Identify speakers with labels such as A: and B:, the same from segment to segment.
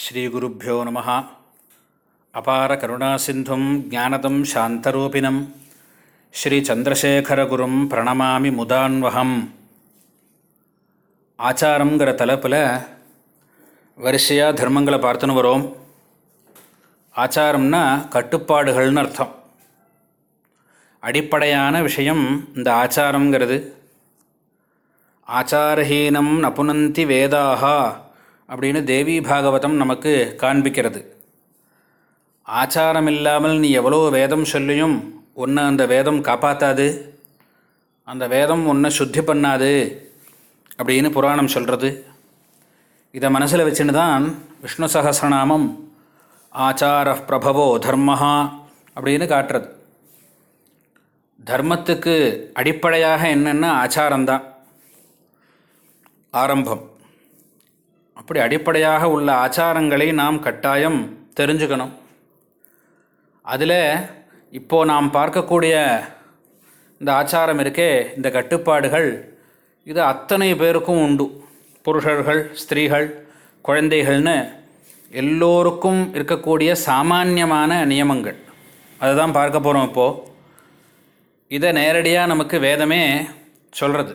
A: ஸ்ரீகுருப்போ நம. அபார கருணாசிந்தும் ஜானதம் சாந்தரூபிணம். ஸ்ரீ சந்திரசேகரகுரும் பிரணமாமி முதான்வகம் ஆச்சாரங்கிற தலைப்பில் வரிசையாக தர்மங்களை பார்த்துன்னு வரோம். ஆச்சாரம்னா கட்டுப்பாடுகள்னு அர்த்தம். அடிப்படையான விஷயம் இந்த ஆச்சாரங்கிறது ஆச்சாரஹீனம் நபுனந்தி வேதாகா அப்படின்னு தேவி பாகவதம் நமக்கு காண்பிக்கிறது. ஆச்சாரம் இல்லாமல் நீ எவ்வளோ வேதம் சொல்லியும் உன்னை அந்த வேதம் காப்பாற்றாது அந்த வேதம் உன்னை சுத்தி பண்ணாது அப்படின்னு புராணம் சொல்கிறது இதை மனசில் வச்சுன்னு தான் விஷ்ணு சகசிரநாமம் ஆச்சார பிரபவோ தர்மஹா அப்படின்னு காட்டுறது. தர்மத்துக்கு அடிப்படையாக என்னென்னா ஆச்சாரம்தான். ஆரம்பம். அப்படி அடிப்படையாக உள்ள ஆச்சாரங்களை நாம் கட்டாயம் தெரிஞ்சுக்கணும். அதில் இப்போது நாம் பார்க்கக்கூடிய இந்த ஆச்சாரம் இருக்கே இந்த கட்டுப்பாடுகள் இது அத்தனை பேருக்கும் உண்டு. புருஷர்கள் ஸ்திரீகள் குழந்தைகள்னு எல்லோருக்கும் இருக்கக்கூடிய சாமானியமான நியமங்கள். அதுதான் பார்க்க போகிறோம் இப்போது இதை நேரடியாக நமக்கு வேதமே சொல்கிறது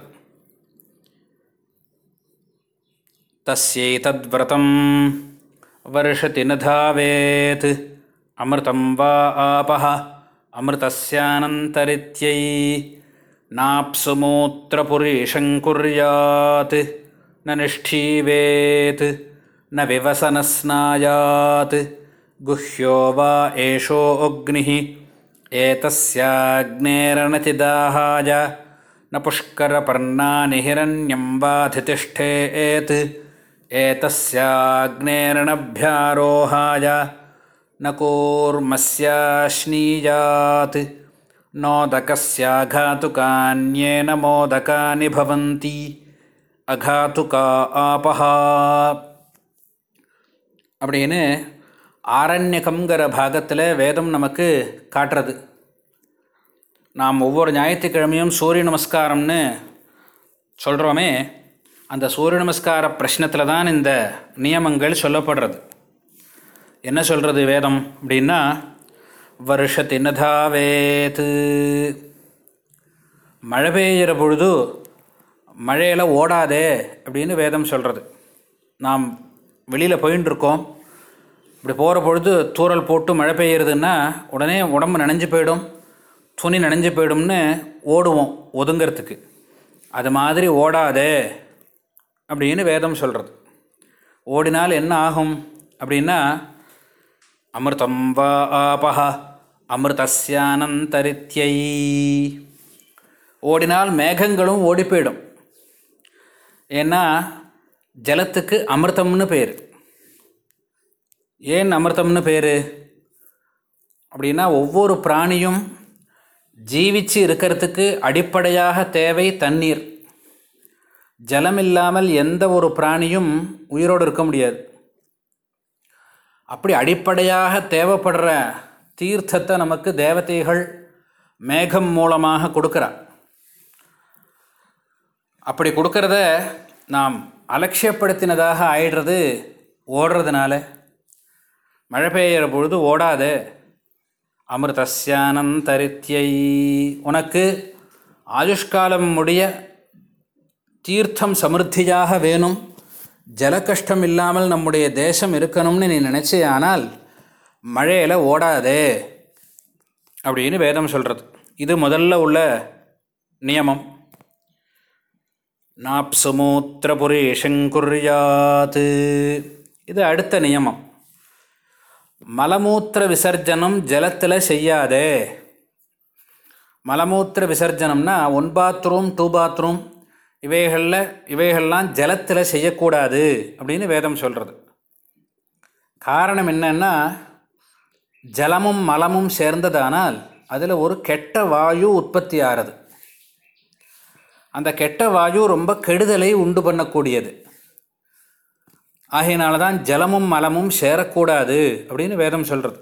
A: तस्यैतद्व्रतं वर्षति न धावेत् अमृतं वा आपः अमृतस्यानन्तरित्यै नाप्सु मूत्रपुरीशं कुर्यात् न निष्ठीवेत् न विवसनस्नायात् गुह्यो वा एषोऽग्निः एतस्याग्नेरनतिदाहाय न पुष्करपर्णानि हिरण्यं वाधितिष्ठेत् एतस्याग्नेरणभ्यारोहाय न कूर्मस्याश्नीयात् नोदकस्याघातुकान्येन मोदकानि भवन्ति அகாத்துகா ஆபஹா அப்படின்னு ஆரண்யகங்கிற பாகத்தில் வேதம் நமக்கு காட்டுறது நாம் ஒவ்வொரு ஞாயிற்றுக்கிழமையும் சூரிய நமஸ்காரம்னு சொல்கிறோமே அந்த சூரிய நமஸ்கார பிரச்சனத்தில் தான் இந்த நியமங்கள் சொல்லப்படுறது. என்ன சொல்கிறது வேதம்? அப்படின்னா வருஷத்தினதாவேத்து மழை பெய்கிற பொழுது மழையில் ஓடாதே அப்படின்னு வேதம் சொல்கிறது நாம் வெளியில் போயின்ட்டுருக்கோம் இப்படி போகிற பொழுது தூரல் போட்டு மழை பெய்கிறதுன்னா உடனே உடம்பு நனைஞ்சு போயிடும். துணி நனைஞ்சு போயிடும்னு ஓடுவோம் ஒதுங்கிறதுக்கு. அது மாதிரி ஓடாதே. அப்படின்னு வேதம் சொல்கிறது ஓடினால் என்ன ஆகும் அப்படின்னா அமிர்தம் வா ஆபஹ அமிர்தஸ்யானந்தரித்யை. ஓடினால் மேகங்களும் ஓடி போயிடும். ஏன்னா ஜலத்துக்கு அமிர்தம்னு பேர். ஏன் அமிர்தம்னு பேர்? அப்படின்னா ஒவ்வொரு பிராணியும் ஜீவிச்சு இருக்கிறதுக்கு அடிப்படையாக தேவை தண்ணீர். ஜலம் இல்லாமல் எந்த ஒரு பிராணியும் உயிரோடு இருக்க முடியாது. அப்படி அடிப்படையாக தேவைப்படுற தீர்த்தத்தை நமக்கு தேவதைகள் மேகம் மூலமாக கொடுக்குறா அப்படி கொடுக்கறத நாம் அலட்சியப்படுத்தினதாக ஆயிடுறது ஓடுறதுனால. மழை பெய்கிற பொழுது ஓடாத. அமிர்தஸ்யானந்தரித்யை. உனக்கு ஆயுஷ்காலம் முடிய தீர்த்தம் சமிருத்தியாக வேணும். ஜல கஷ்டம் இல்லாமல் நம்முடைய தேசம் இருக்கணும்னு நீ நினச்சியானால் மழையில் ஓடாதே. அப்படின்னு வேதம் சொல்கிறது இது முதல்ல உள்ள நியமம். நாப்சுமூத்திரபுரீஷங்குர்யாத். இது அடுத்த நியமம். மலமூத்திர விசர்ஜனம் ஜலத்தில் செய்யாதே. மலமூத்திர விசர்ஜனம்னா ஒன் பாத்ரூம் டூ பாத்ரூம் இவைகளில் இவைகள்லாம் ஜலத்தில் செய்யக்கூடாது அப்படின்னு வேதம் சொல்கிறது காரணம் என்னன்னா ஜலமும் மலமும் சேர்ந்ததானால் அதில் ஒரு கெட்ட வாயு உற்பத்தி ஆகிறது அந்த கெட்ட வாயு ரொம்ப கெடுதலை உண்டு பண்ணக்கூடியது. ஆகையினால தான் ஜலமும் மலமும் சேரக்கூடாது அப்படின்னு வேதம் சொல்கிறது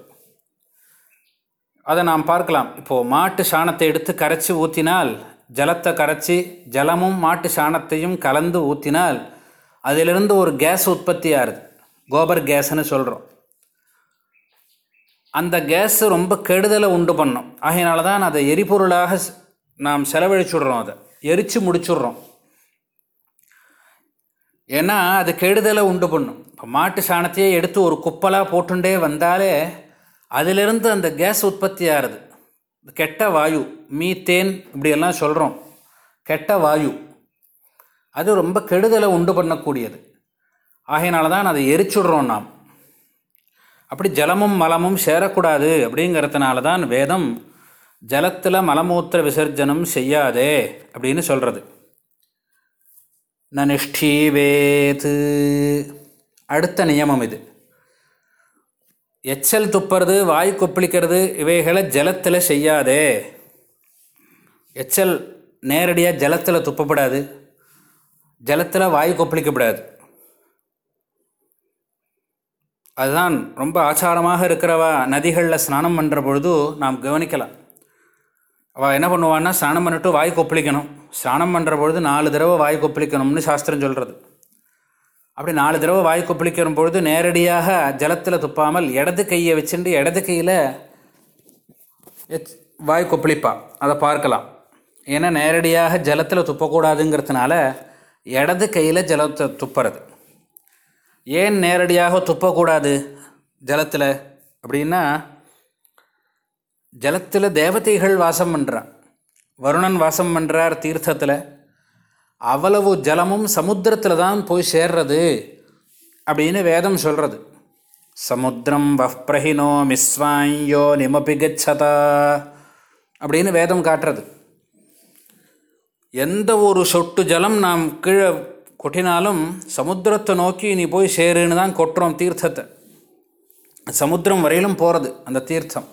A: அதை நாம் பார்க்கலாம். இப்போது மாட்டு சாணத்தை எடுத்து கரைச்சி ஊற்றினால் ஜலத்தை கரைச்சி ஜலமும் மாட்டு சாணத்தையும் கலந்து ஊற்றினால் அதிலிருந்து ஒரு கேஸ் உற்பத்தி ஆகுது. கோபர் கேஸ்ன்னு சொல்கிறோம் அந்த கேஸ் ரொம்ப கெடுதலை உண்டு பண்ணும். ஆகையினால தான் அதை எரிபொருளாக நாம் செலவழிச்சுடுறோம் அதை. எரித்து முடிச்சுடுறோம். ஏன்னா அது கெடுதலை உண்டு பண்ணும். இப்போ மாட்டு சாணத்தையே எடுத்து ஒரு குப்பலாக போட்டுண்டே வந்தாலே அதிலிருந்து அந்த கேஸ் உற்பத்தி ஆகுது. கெட்ட வாயு மீத்தேன் இப்படியெல்லாம் சொல்கிறோம் கெட்ட வாயு. அது ரொம்ப கெடுதலை உண்டு பண்ணக்கூடியது. ஆகையினால தான் அதை எரிச்சுடுறோம் நாம். அப்படி ஜலமும் மலமும் சேரக்கூடாது அப்படிங்கிறதுனால தான் வேதம் ஜலத்தில் மலமூத்திர விசர்ஜனம் செய்யாதே அப்படின்னு சொல்கிறது ந நிஷ்டீவேத்து அடுத்த நியமம் இது. எச்சல் துப்புறது வாய் கொப்பளிக்கிறது இவைகளை ஜலத்தில் செய்யாதே. எச்சல் நேரடியாக ஜலத்தில் துப்பப்படாது. ஜலத்தில் வாய் கொப்பளிக்கப்படாது. அதுதான் ரொம்ப ஆச்சாரமாக இருக்கிறவா நதிகளில் ஸ்நானம் பண்ணுற பொழுது நாம் கவனிக்கலாம். அவள் என்ன பண்ணுவான்னா ஸ்நானம் பண்ணிட்டு வாய் கொப்பளிக்கணும். ஸ்நானம் பண்ணுற பொழுது நாலு தடவை வாய் கொப்பளிக்கணும்னு சாஸ்திரம் சொல்கிறது அப்படி நாலு தடவை வாய் கொப்பளிக்கிற பொழுது நேரடியாக ஜலத்தில் துப்பாமல் இடது கையை வச்சுட்டு இடது கையில் எச்- வாய் கொப்பளிப்பா. அதை பார்க்கலாம். ஏன்னா நேரடியாக ஜலத்தில் துப்பக்கூடாதுங்கிறதுனால இடது கையில் ஜலத்தை துப்புறது. ஏன் நேரடியாக துப்பக்கூடாது ஜலத்தில்? அப்படின்னா ஜலத்தில் தேவதைகள் வாசம் பண்ணுறான் வருணன் வாசம் பண்ணுறார் தீர்த்தத்தில். அவ்வளவு ஜலமும் சமுத்திரத்தில் தான் போய் சேர்றது அப்படின்னு வேதம் சொல்கிறது சமுத்திரம் வஹ்பிரஹினோ மிஸ்வாயோ நிமபி கச்சதா அப்படின்னு வேதம் காட்டுறது. எந்த ஒரு சொட்டு ஜலம் நாம் கீழே கொட்டினாலும் சமுத்திரத்தை நோக்கி நீ போய் சேருன்னு தான் கொட்டுறோம் தீர்த்தத்தை. சமுத்திரம் வரையிலும் போகிறது அந்த தீர்த்தம்.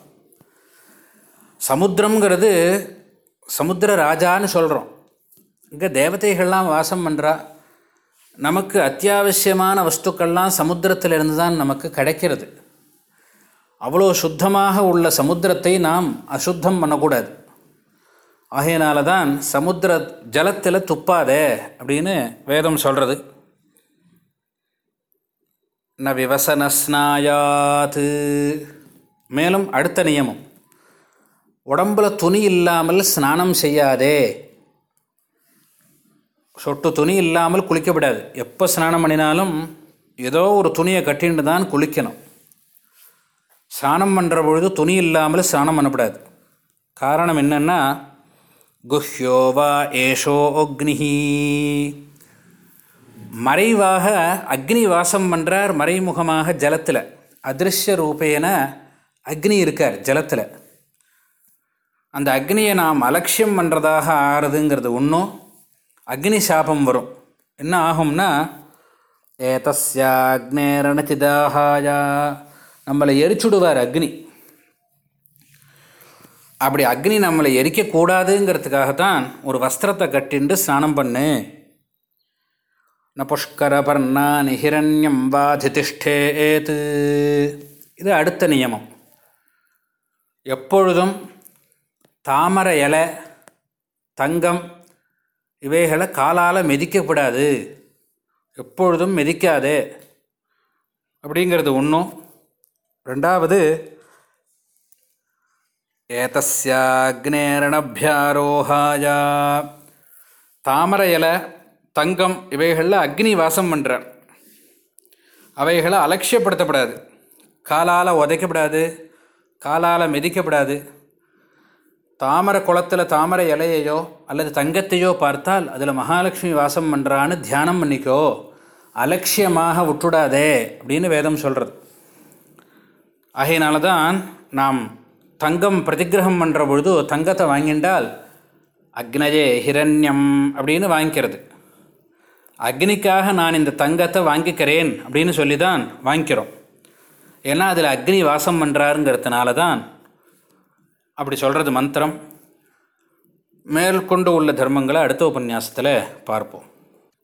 A: சமுத்திரங்கிறது சமுத்திர ராஜான்னு சொல்கிறோம் இங்கே தேவதைகள்லாம் வாசம் பண்ணுறா நமக்கு அத்தியாவசியமான வஸ்துக்கள்லாம் சமுத்திரத்திலிருந்து தான் நமக்கு கிடைக்கிறது. அவ்வளோ சுத்தமாக உள்ள சமுத்திரத்தை நாம் அசுத்தம் பண்ணக்கூடாது. ஆகையினால தான் சமுத்திர ஜலத்தில் துப்பாதே அப்படின்னு வேதம் சொல்கிறது ந விவசனஸ்நாயாத்து மேலும் அடுத்த நியமம். உடம்புல துணி இல்லாமல் ஸ்நானம் செய்யாதே. சொட்டு துணி இல்லாமல் குளிக்க விடாது எப்போ ஸ்நானம் பண்ணினாலும் ஏதோ ஒரு துணியை கட்டின்னு தான் குளிக்கணும். ஸ்நானம் பண்ணுற பொழுது துணி இல்லாமல் ஸ்நானம் பண்ணக்கூடாது காரணம் என்னென்னா குஹ்யோவா ஏஷோ அக்னிஹி. மறைவாக அக்னி வாசம் பண்ணுறார் மறைமுகமாக ஜலத்தில். அதிருஷ்ய ரூபேன அக்னி இருக்கார் ஜலத்தில். அந்த அக்னியை நாம் அலட்சியம் பண்ணுறதாக ஆறுதுங்கிறது ஒன்றும் அக்னி சாபம் வரும். என்ன ஆகும்னா ஏதஸ்யாக்னேரணச்சிதாகாயா நம்மளை எரிச்சுடுவார் அக்னி. அப்படி அக்னி நம்மளை எரிக்கக்கூடாதுங்கிறதுக்காகத்தான் ஒரு வஸ்திரத்தை கட்டிண்டு ஸ்நானம் பண்ணு. ந புஷ்கரபர்ணா நிஹிரண்யம் வாதிதிஷ்டேத். இது அடுத்த நியமம். எப்பொழுதும் தாமரை இலை தங்கம் இவைகளை காலால் மிதிக்கப்படாது. எப்பொழுதும் மிதிக்காதே. அப்படிங்கிறது ஒன்றும் ரெண்டாவது ஏதஸ்யாக்னேரணபியாரோஹாயா. தாமரை இலை தங்கம் இவைகளில் அக்னி வாசம் பண்ணுறார் அவைகளை அலட்சியப்படுத்தப்படாது. காலால் உதைக்கப்படாது. காலால் மிதிக்கப்படாது. தாமரை குளத்தில் தாமரை இலையையோ அல்லது தங்கத்தையோ பார்த்தால் அதில் மகாலட்சுமி வாசம் பண்ணுறான்னு தியானம் பண்ணிக்கோ. அலட்சியமாக விட்டுடாதே அப்படின்னு வேதம் சொல்கிறது ஆகையினால தான் நாம் தங்கம் பிரதிகிரகம் பண்ணுற பொழுது தங்கத்தை வாங்கிண்டால் அக்னயே ஹிரண்யம் அப்படின்னு வாங்கிக்கிறது. அக்னிக்காக நான் இந்த தங்கத்தை வாங்கிக்கிறேன் அப்படின்னு சொல்லி தான் வாங்கிக்கிறோம். ஏன்னா அதில் அக்னி வாசம் பண்ணுறாருங்கிறதுனால தான் அப்படி சொல்கிறது மந்திரம். மேற்கொண்டு உள்ள தர்மங்களை அடுத்த உபன்யாசத்தில் பார்ப்போம்.